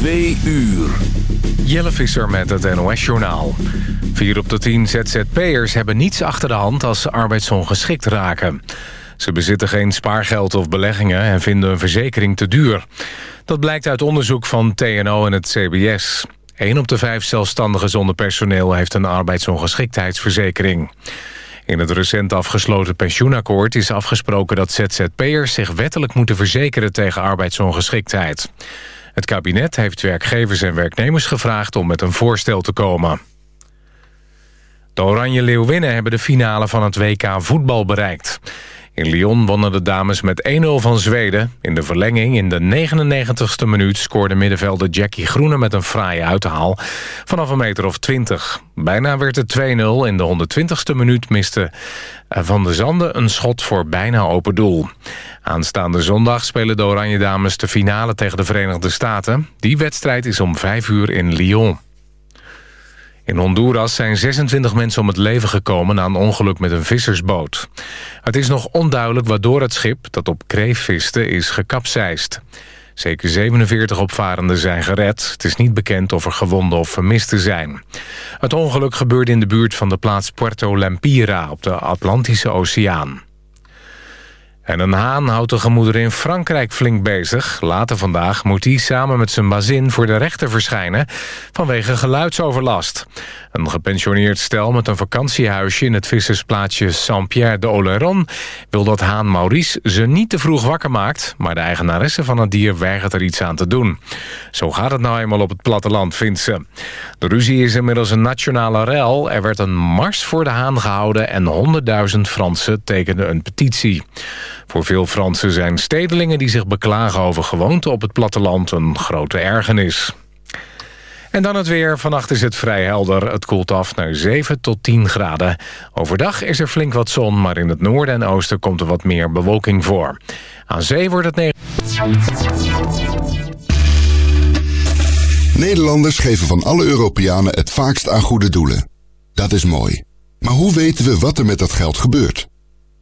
Twee uur. Jelle Visser met het NOS-journaal. Vier op de tien ZZP'ers hebben niets achter de hand als ze arbeidsongeschikt raken. Ze bezitten geen spaargeld of beleggingen en vinden een verzekering te duur. Dat blijkt uit onderzoek van TNO en het CBS. Eén op de vijf zelfstandigen zonder personeel heeft een arbeidsongeschiktheidsverzekering. In het recent afgesloten pensioenakkoord is afgesproken dat ZZP'ers zich wettelijk moeten verzekeren tegen arbeidsongeschiktheid. Het kabinet heeft werkgevers en werknemers gevraagd om met een voorstel te komen. De Oranje Leeuwinnen hebben de finale van het WK voetbal bereikt. In Lyon wonnen de dames met 1-0 van Zweden. In de verlenging in de 99ste minuut scoorde middenvelder Jackie Groene met een fraaie uithaal vanaf een meter of 20. Bijna werd het 2-0. In de 120ste minuut miste Van de Zanden een schot voor bijna open doel. Aanstaande zondag spelen de Oranje Dames de finale tegen de Verenigde Staten. Die wedstrijd is om 5 uur in Lyon. In Honduras zijn 26 mensen om het leven gekomen na een ongeluk met een vissersboot. Het is nog onduidelijk waardoor het schip, dat op kreef viste, is gekapseist. Zeker 47 opvarenden zijn gered. Het is niet bekend of er gewonden of vermisten zijn. Het ongeluk gebeurde in de buurt van de plaats Puerto Lempira op de Atlantische Oceaan. En een haan houdt de gemoeder in Frankrijk flink bezig. Later vandaag moet hij samen met zijn bazin voor de rechter verschijnen... vanwege geluidsoverlast. Een gepensioneerd stel met een vakantiehuisje... in het vissersplaatsje Saint-Pierre de Oléron... wil dat haan Maurice ze niet te vroeg wakker maakt... maar de eigenaresse van het dier weigert er iets aan te doen. Zo gaat het nou eenmaal op het platteland, vindt ze. De ruzie is inmiddels een nationale rel. Er werd een mars voor de haan gehouden... en 100.000 Fransen tekenden een petitie. Voor veel Fransen zijn stedelingen die zich beklagen over gewoonte op het platteland een grote ergernis. En dan het weer. Vannacht is het vrij helder. Het koelt af naar 7 tot 10 graden. Overdag is er flink wat zon, maar in het noorden en oosten komt er wat meer bewolking voor. Aan zee wordt het... Nederlanders geven van alle Europeanen het vaakst aan goede doelen. Dat is mooi. Maar hoe weten we wat er met dat geld gebeurt?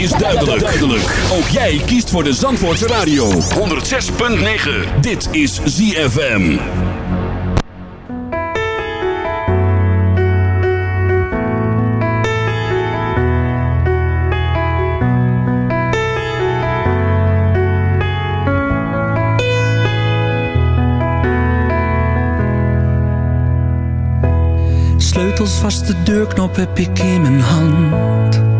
is duidelijk. duidelijk. Ook jij kiest voor de Zandvoortse Radio. 106.9. Dit is ZFM. Sleutels vast de deurknop heb ik in mijn hand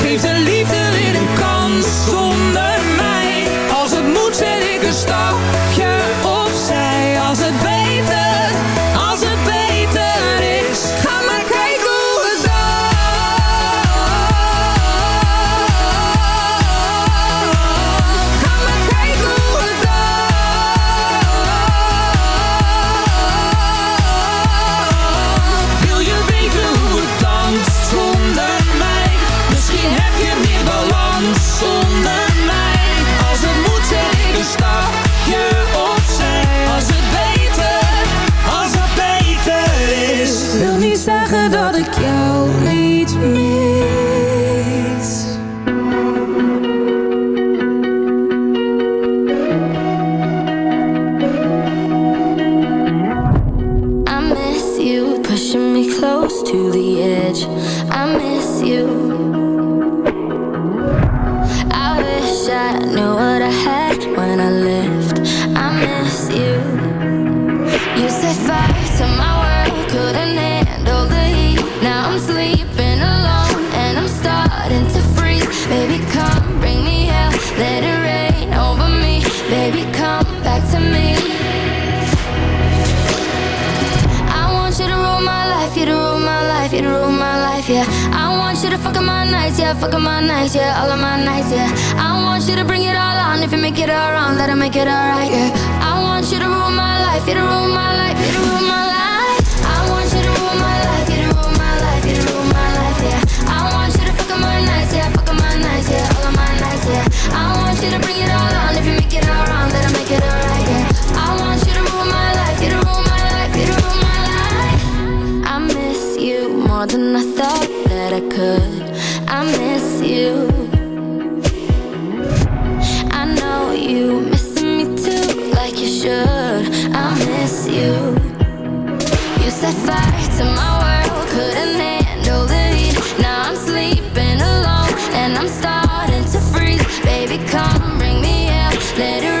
more than I thought that I could. I miss you. I know you missing me too, like you should. I miss you. You set fire to my world, couldn't handle the heat. Now I'm sleeping alone and I'm starting to freeze. Baby, come bring me out, let it.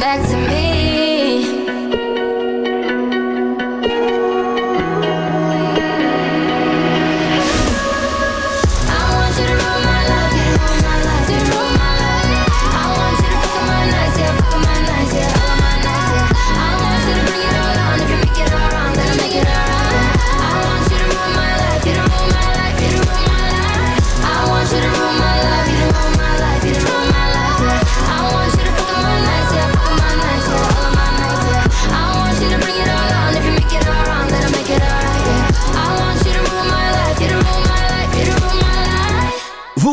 back to me.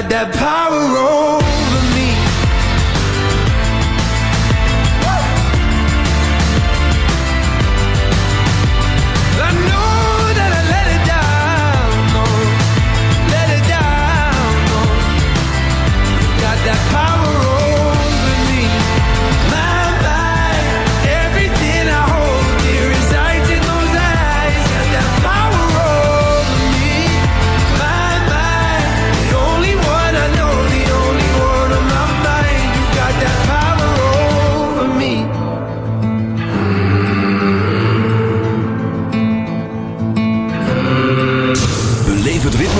got that power over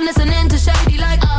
around listening to Shady like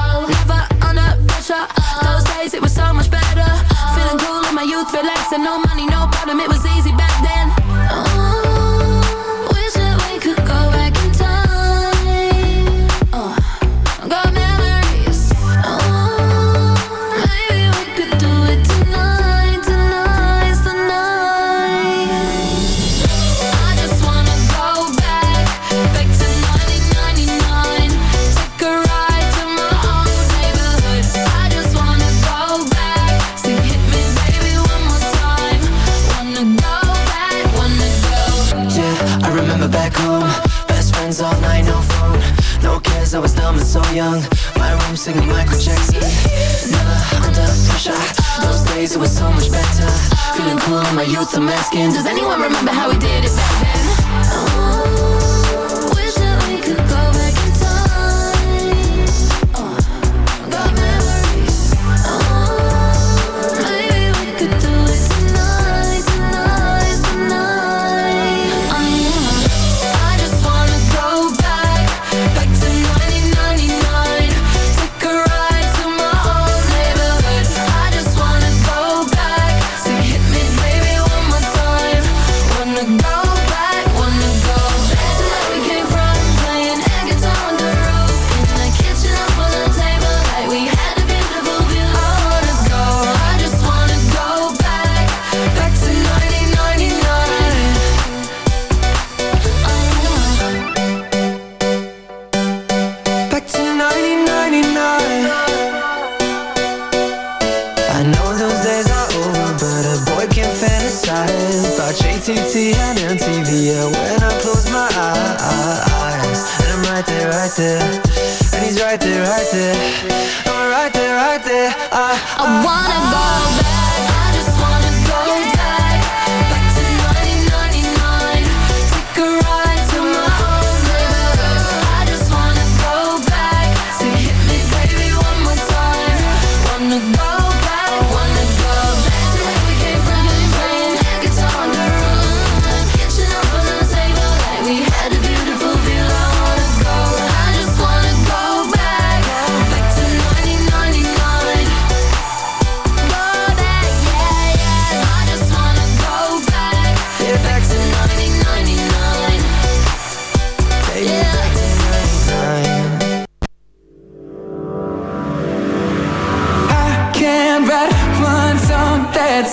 young. My room singing Michael Jackson. Never under pressure. Those days it was so much better. Feeling cool in my youth, I'm asking Does anyone remember how we did it back then? Oh, wish that we could go back fantasize About JTT and MTV Yeah, when I close my eyes. And I'm right there, right there. And he's right there, right there. I'm right there, right there. Ah, I, I wanna go ah. back. I just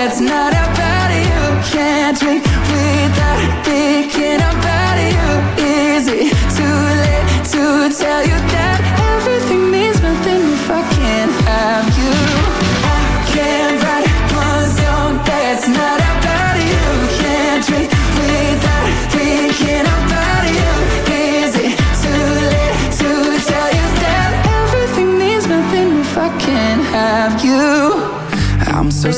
it's not about you, can't drink without thinking about you.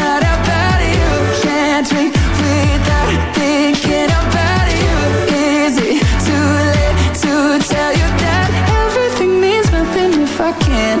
Have you? Can't drink without thinking about you. Easy to late to tell you that everything means nothing if I can't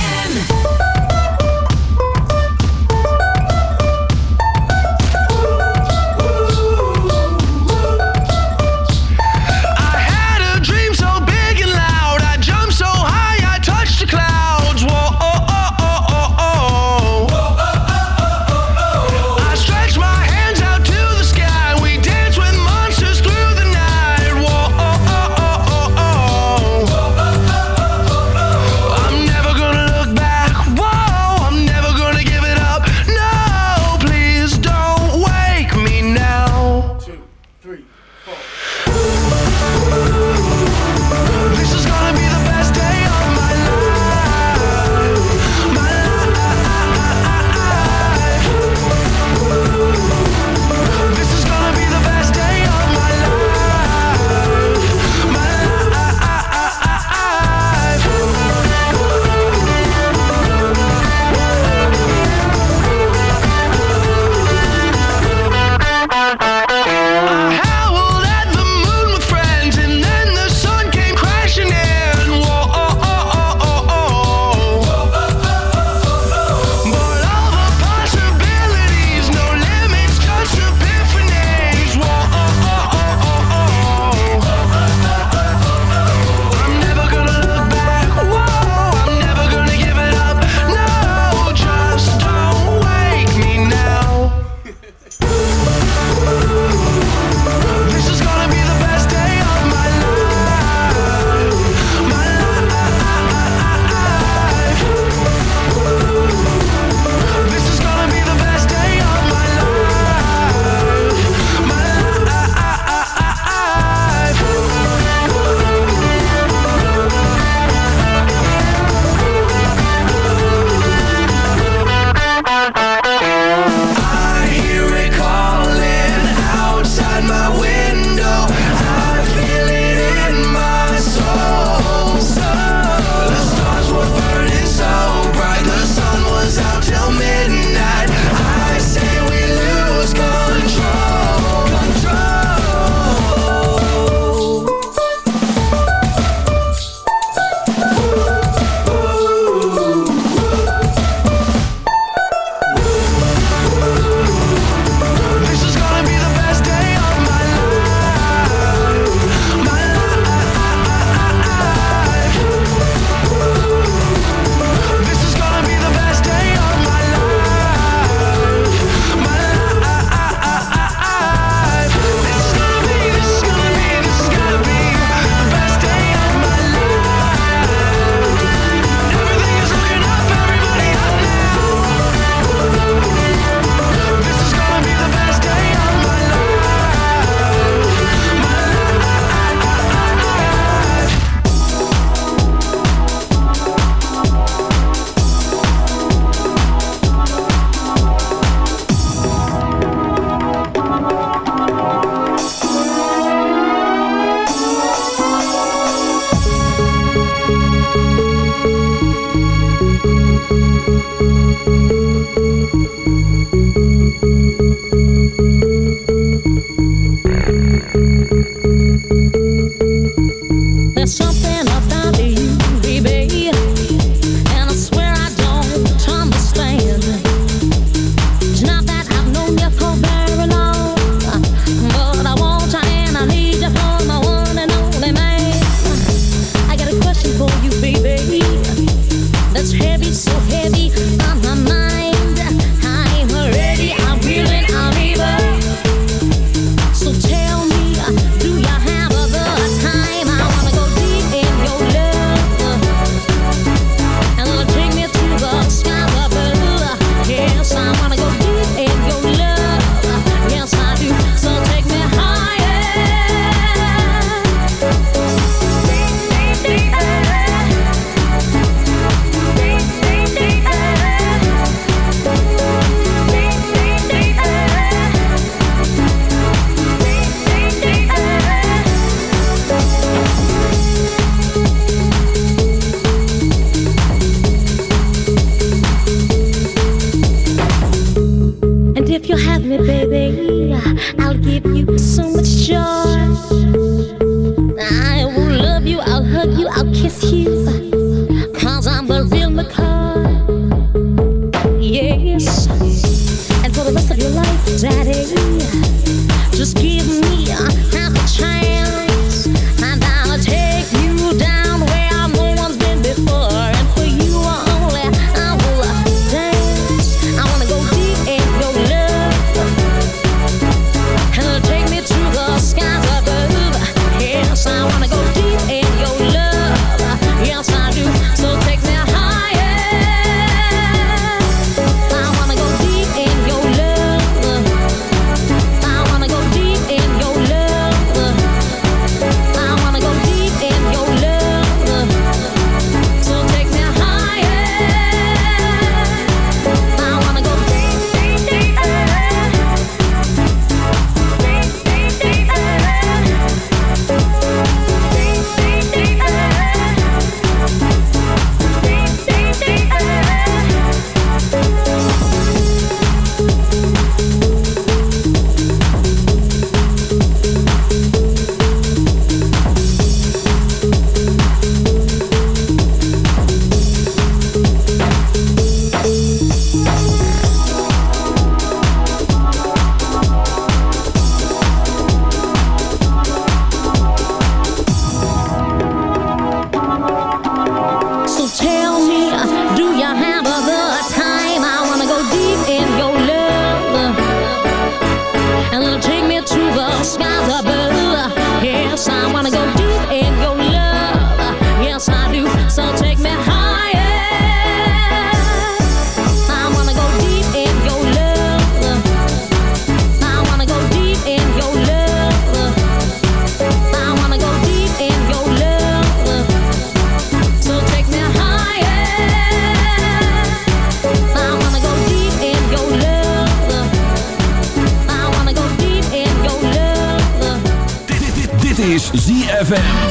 Is ZFM.